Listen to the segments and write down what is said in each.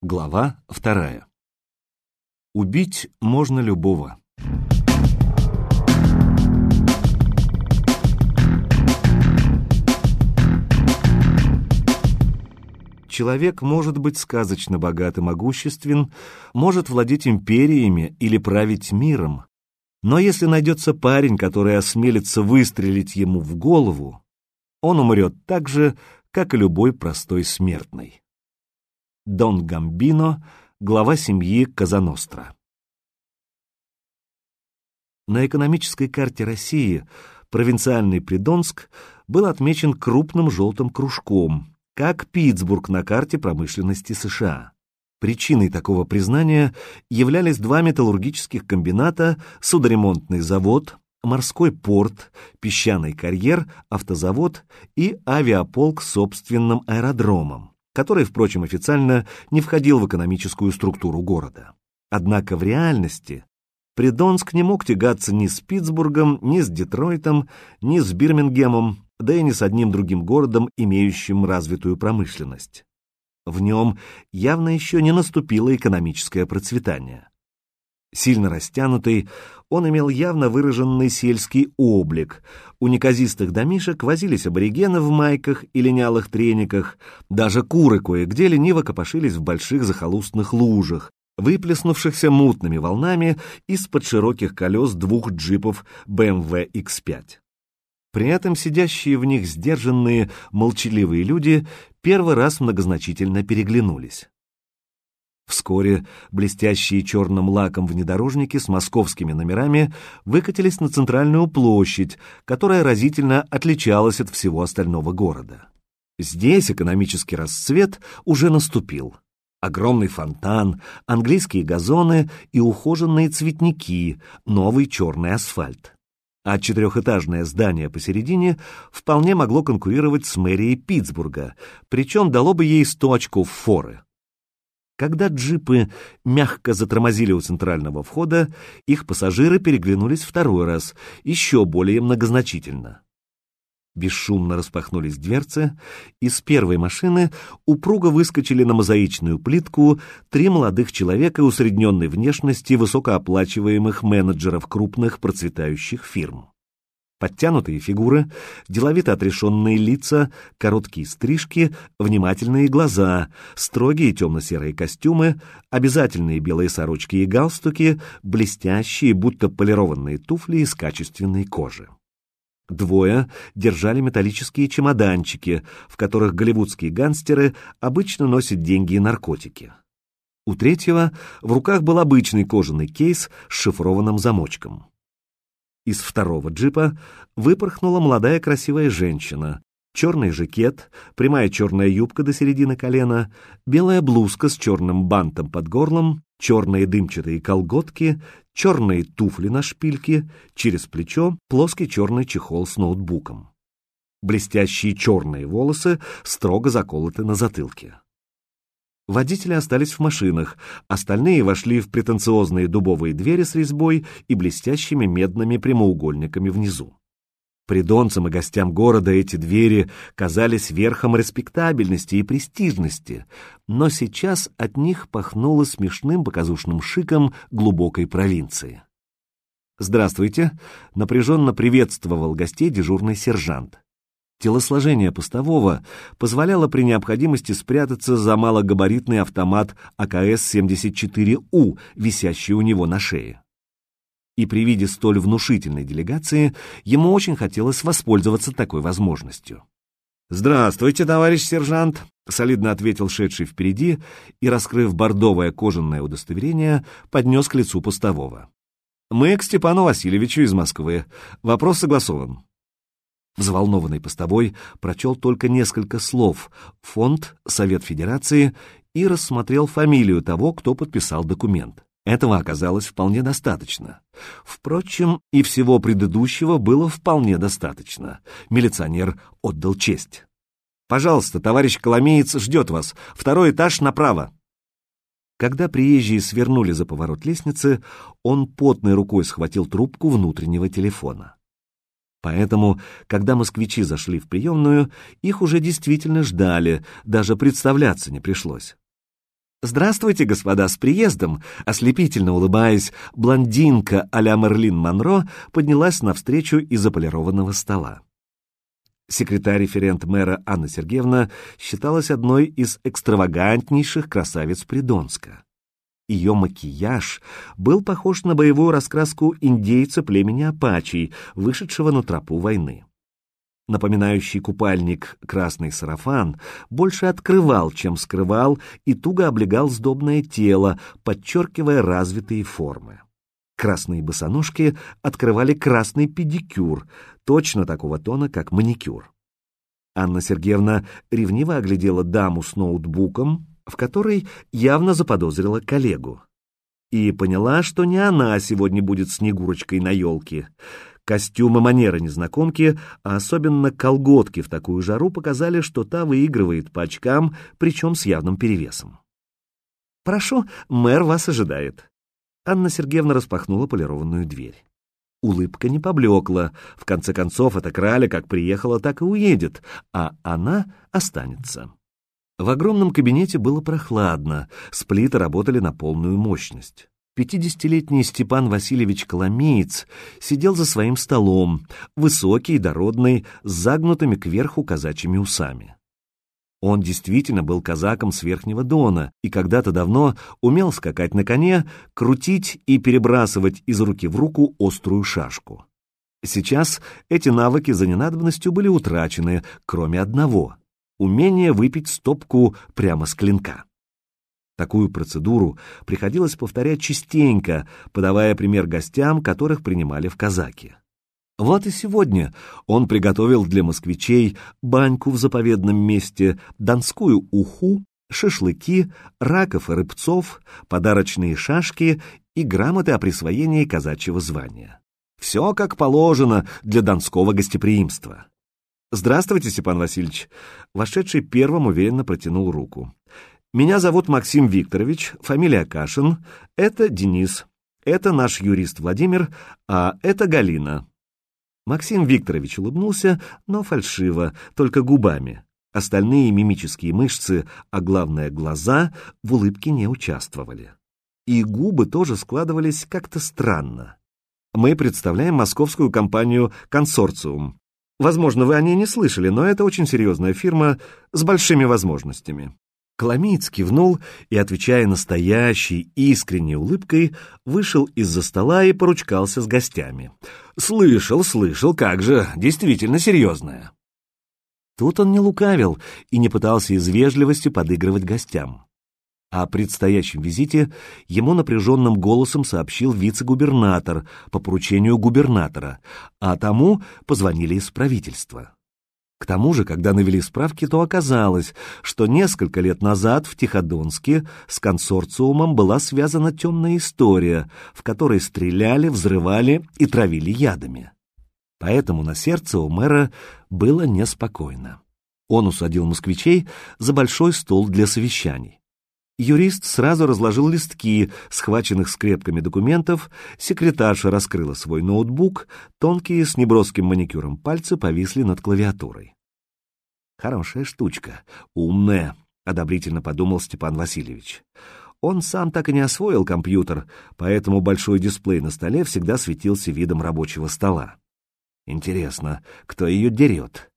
Глава вторая. Убить можно любого. Человек может быть сказочно богат и могуществен, может владеть империями или править миром, но если найдется парень, который осмелится выстрелить ему в голову, он умрет так же, как и любой простой смертный. Дон Гамбино, глава семьи Казаностра. На экономической карте России провинциальный Придонск был отмечен крупным желтым кружком, как Питтсбург на карте промышленности США. Причиной такого признания являлись два металлургических комбината, судоремонтный завод, морской порт, песчаный карьер, автозавод и авиаполк с собственным аэродромом который, впрочем, официально не входил в экономическую структуру города. Однако в реальности Придонск не мог тягаться ни с Питтсбургом, ни с Детройтом, ни с Бирмингемом, да и ни с одним другим городом, имеющим развитую промышленность. В нем явно еще не наступило экономическое процветание. Сильно растянутый, он имел явно выраженный сельский облик. У неказистых домишек возились аборигены в майках и линялых трениках, даже куры кое-где лениво копошились в больших захолустных лужах, выплеснувшихся мутными волнами из-под широких колес двух джипов BMW X5. При этом сидящие в них сдержанные, молчаливые люди первый раз многозначительно переглянулись. Вскоре блестящие черным лаком внедорожники с московскими номерами выкатились на центральную площадь, которая разительно отличалась от всего остального города. Здесь экономический расцвет уже наступил. Огромный фонтан, английские газоны и ухоженные цветники, новый черный асфальт. А четырехэтажное здание посередине вполне могло конкурировать с мэрией Питтсбурга, причем дало бы ей сто очков форы. Когда джипы мягко затормозили у центрального входа, их пассажиры переглянулись второй раз, еще более многозначительно. Бесшумно распахнулись дверцы, и с первой машины упруго выскочили на мозаичную плитку три молодых человека усредненной внешности высокооплачиваемых менеджеров крупных процветающих фирм. Подтянутые фигуры, деловито отрешенные лица, короткие стрижки, внимательные глаза, строгие темно-серые костюмы, обязательные белые сорочки и галстуки, блестящие, будто полированные туфли из качественной кожи. Двое держали металлические чемоданчики, в которых голливудские гангстеры обычно носят деньги и наркотики. У третьего в руках был обычный кожаный кейс с шифрованным замочком. Из второго джипа выпорхнула молодая красивая женщина. Черный жакет, прямая черная юбка до середины колена, белая блузка с черным бантом под горлом, черные дымчатые колготки, черные туфли на шпильке, через плечо плоский черный чехол с ноутбуком. Блестящие черные волосы строго заколоты на затылке. Водители остались в машинах, остальные вошли в претенциозные дубовые двери с резьбой и блестящими медными прямоугольниками внизу. Придонцам и гостям города эти двери казались верхом респектабельности и престижности, но сейчас от них пахнуло смешным показушным шиком глубокой провинции. «Здравствуйте!» — напряженно приветствовал гостей дежурный сержант. Телосложение постового позволяло при необходимости спрятаться за малогабаритный автомат АКС-74У, висящий у него на шее. И при виде столь внушительной делегации ему очень хотелось воспользоваться такой возможностью. «Здравствуйте, товарищ сержант», — солидно ответил шедший впереди и, раскрыв бордовое кожаное удостоверение, поднес к лицу постового. «Мы к Степану Васильевичу из Москвы. Вопрос согласован». Взволнованный постовой прочел только несколько слов «Фонд», «Совет Федерации» и рассмотрел фамилию того, кто подписал документ. Этого оказалось вполне достаточно. Впрочем, и всего предыдущего было вполне достаточно. Милиционер отдал честь. «Пожалуйста, товарищ Коломеец ждет вас. Второй этаж направо». Когда приезжие свернули за поворот лестницы, он потной рукой схватил трубку внутреннего телефона. Поэтому, когда москвичи зашли в приемную, их уже действительно ждали, даже представляться не пришлось. «Здравствуйте, господа, с приездом!» Ослепительно улыбаясь, блондинка а-ля Мерлин Монро поднялась навстречу из-за полированного стола. Секретарь-референт мэра Анна Сергеевна считалась одной из экстравагантнейших красавиц Придонска. Ее макияж был похож на боевую раскраску индейца племени Апачей, вышедшего на тропу войны напоминающий купальник красный сарафан, больше открывал, чем скрывал, и туго облегал сдобное тело, подчеркивая развитые формы. Красные босоножки открывали красный педикюр, точно такого тона, как маникюр. Анна Сергеевна ревниво оглядела даму с ноутбуком, в которой явно заподозрила коллегу. И поняла, что не она сегодня будет Снегурочкой на елке. Костюмы манеры незнакомки, а особенно колготки в такую жару показали, что та выигрывает по очкам, причем с явным перевесом. «Прошу, мэр вас ожидает». Анна Сергеевна распахнула полированную дверь. Улыбка не поблекла. В конце концов, эта краля как приехала, так и уедет, а она останется. В огромном кабинете было прохладно, сплиты работали на полную мощность. Пятидесятилетний Степан Васильевич Коломеец сидел за своим столом, высокий, дородный, с загнутыми кверху казачьими усами. Он действительно был казаком с Верхнего Дона и когда-то давно умел скакать на коне, крутить и перебрасывать из руки в руку острую шашку. Сейчас эти навыки за ненадобностью были утрачены, кроме одного — умения выпить стопку прямо с клинка. Такую процедуру приходилось повторять частенько, подавая пример гостям, которых принимали в казаки. Вот и сегодня он приготовил для москвичей баньку в заповедном месте, донскую уху, шашлыки, раков и рыбцов, подарочные шашки и грамоты о присвоении казачьего звания. Все как положено для донского гостеприимства. «Здравствуйте, Степан Васильевич!» Вошедший первым уверенно протянул руку. Меня зовут Максим Викторович, фамилия Кашин, это Денис, это наш юрист Владимир, а это Галина. Максим Викторович улыбнулся, но фальшиво, только губами. Остальные мимические мышцы, а главное глаза, в улыбке не участвовали. И губы тоже складывались как-то странно. Мы представляем московскую компанию «Консорциум». Возможно, вы о ней не слышали, но это очень серьезная фирма с большими возможностями. Коломиец кивнул и, отвечая настоящей, искренней улыбкой, вышел из-за стола и поручкался с гостями. «Слышал, слышал, как же, действительно серьезная». Тут он не лукавил и не пытался из вежливости подыгрывать гостям. О предстоящем визите ему напряженным голосом сообщил вице-губернатор по поручению губернатора, а тому позвонили из правительства. К тому же, когда навели справки, то оказалось, что несколько лет назад в Тиходонске с консорциумом была связана темная история, в которой стреляли, взрывали и травили ядами. Поэтому на сердце у мэра было неспокойно. Он усадил москвичей за большой стол для совещаний. Юрист сразу разложил листки, схваченных скрепками документов, секретарша раскрыла свой ноутбук, тонкие с неброским маникюром пальцы повисли над клавиатурой. «Хорошая штучка, умная», — одобрительно подумал Степан Васильевич. Он сам так и не освоил компьютер, поэтому большой дисплей на столе всегда светился видом рабочего стола. Интересно, кто ее дерет?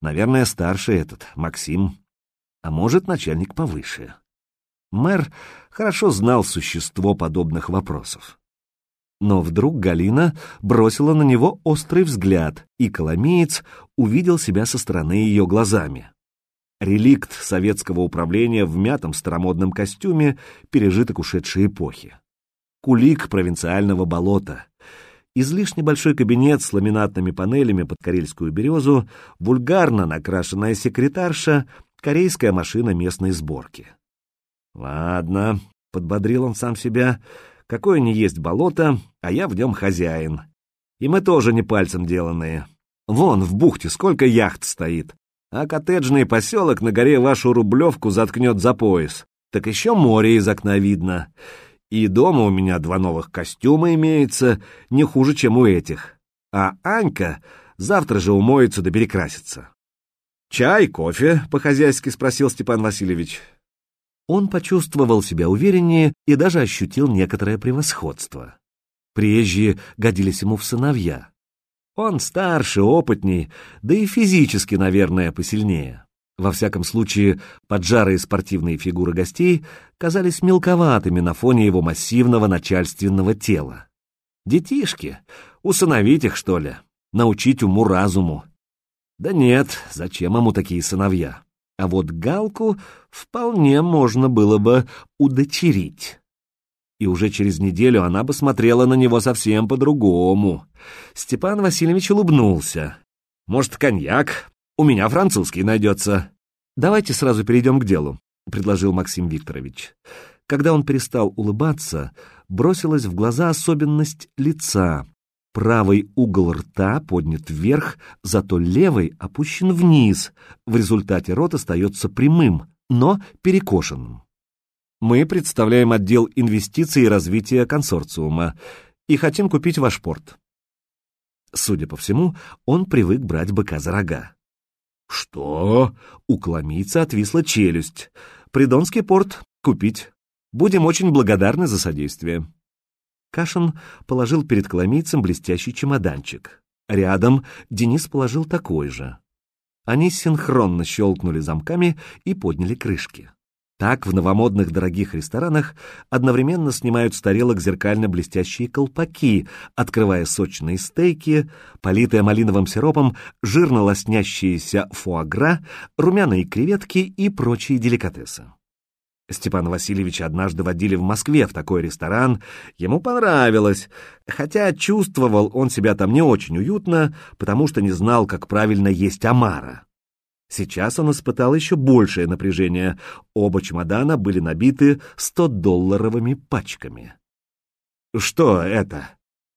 Наверное, старший этот, Максим. А может, начальник повыше. Мэр хорошо знал существо подобных вопросов. Но вдруг Галина бросила на него острый взгляд, и Коломеец увидел себя со стороны ее глазами. Реликт советского управления в мятом старомодном костюме, пережиток ушедшей эпохи. Кулик провинциального болота. Излишне большой кабинет с ламинатными панелями под карельскую березу, вульгарно накрашенная секретарша, корейская машина местной сборки. «Ладно», — подбодрил он сам себя, — «какое не есть болото, а я в нем хозяин. И мы тоже не пальцем деланные. Вон, в бухте сколько яхт стоит, а коттеджный поселок на горе вашу рублевку заткнет за пояс. Так еще море из окна видно. И дома у меня два новых костюма имеется, не хуже, чем у этих. А Анька завтра же умоется да перекрасится». «Чай, кофе?» — по-хозяйски спросил Степан Васильевич. Он почувствовал себя увереннее и даже ощутил некоторое превосходство. Приезжие годились ему в сыновья. Он старше, опытней, да и физически, наверное, посильнее. Во всяком случае, поджарые спортивные фигуры гостей казались мелковатыми на фоне его массивного начальственного тела. Детишки, усыновить их, что ли, научить уму-разуму. Да нет, зачем ему такие сыновья? А вот Галку вполне можно было бы удочерить. И уже через неделю она бы смотрела на него совсем по-другому. Степан Васильевич улыбнулся. «Может, коньяк? У меня французский найдется». «Давайте сразу перейдем к делу», — предложил Максим Викторович. Когда он перестал улыбаться, бросилась в глаза особенность лица, Правый угол рта поднят вверх, зато левый опущен вниз. В результате рот остается прямым, но перекошенным. Мы представляем отдел инвестиций и развития консорциума и хотим купить ваш порт. Судя по всему, он привык брать быка за рога. «Что?» — у Коломийца отвисла челюсть. «Придонский порт купить. Будем очень благодарны за содействие». Кашин положил перед коломийцем блестящий чемоданчик. Рядом Денис положил такой же. Они синхронно щелкнули замками и подняли крышки. Так в новомодных дорогих ресторанах одновременно снимают с тарелок зеркально-блестящие колпаки, открывая сочные стейки, политые малиновым сиропом, жирно лоснящиеся фуагра, румяные креветки и прочие деликатесы. Степана Васильевича однажды водили в Москве в такой ресторан. Ему понравилось, хотя чувствовал он себя там не очень уютно, потому что не знал, как правильно есть омара. Сейчас он испытал еще большее напряжение. Оба чемодана были набиты 100-долларовыми пачками. «Что это?»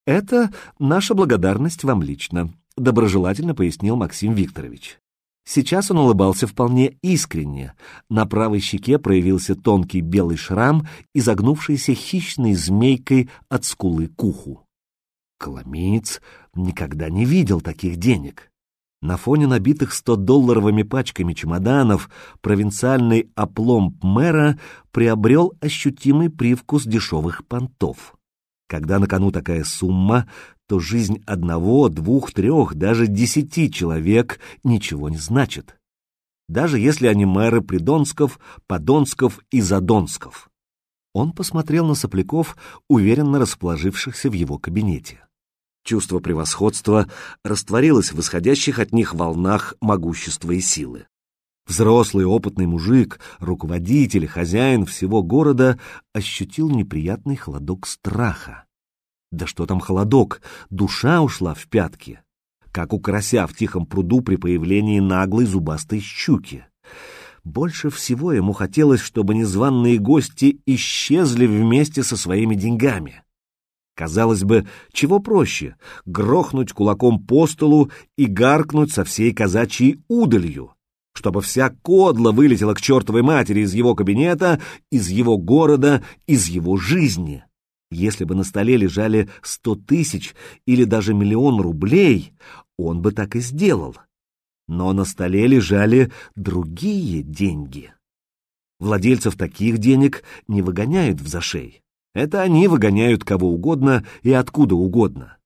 «Это наша благодарность вам лично», — доброжелательно пояснил Максим Викторович. Сейчас он улыбался вполне искренне. На правой щеке проявился тонкий белый шрам, изогнувшийся хищной змейкой от скулы к уху. Коломиец никогда не видел таких денег. На фоне набитых 100-долларовыми пачками чемоданов провинциальный опломб мэра приобрел ощутимый привкус дешевых понтов. Когда на кону такая сумма, то жизнь одного, двух, трех, даже десяти человек ничего не значит. Даже если они мэры Придонсков, Подонсков и Задонсков. Он посмотрел на сопляков, уверенно расположившихся в его кабинете. Чувство превосходства растворилось в исходящих от них волнах могущества и силы. Взрослый опытный мужик, руководитель, хозяин всего города ощутил неприятный холодок страха. Да что там холодок, душа ушла в пятки, как у карася в тихом пруду при появлении наглой зубастой щуки. Больше всего ему хотелось, чтобы незваные гости исчезли вместе со своими деньгами. Казалось бы, чего проще — грохнуть кулаком по столу и гаркнуть со всей казачьей удалью, чтобы вся кодла вылетела к чертовой матери из его кабинета, из его города, из его жизни. Если бы на столе лежали сто тысяч или даже миллион рублей, он бы так и сделал. Но на столе лежали другие деньги. Владельцев таких денег не выгоняют в зашей. Это они выгоняют кого угодно и откуда угодно.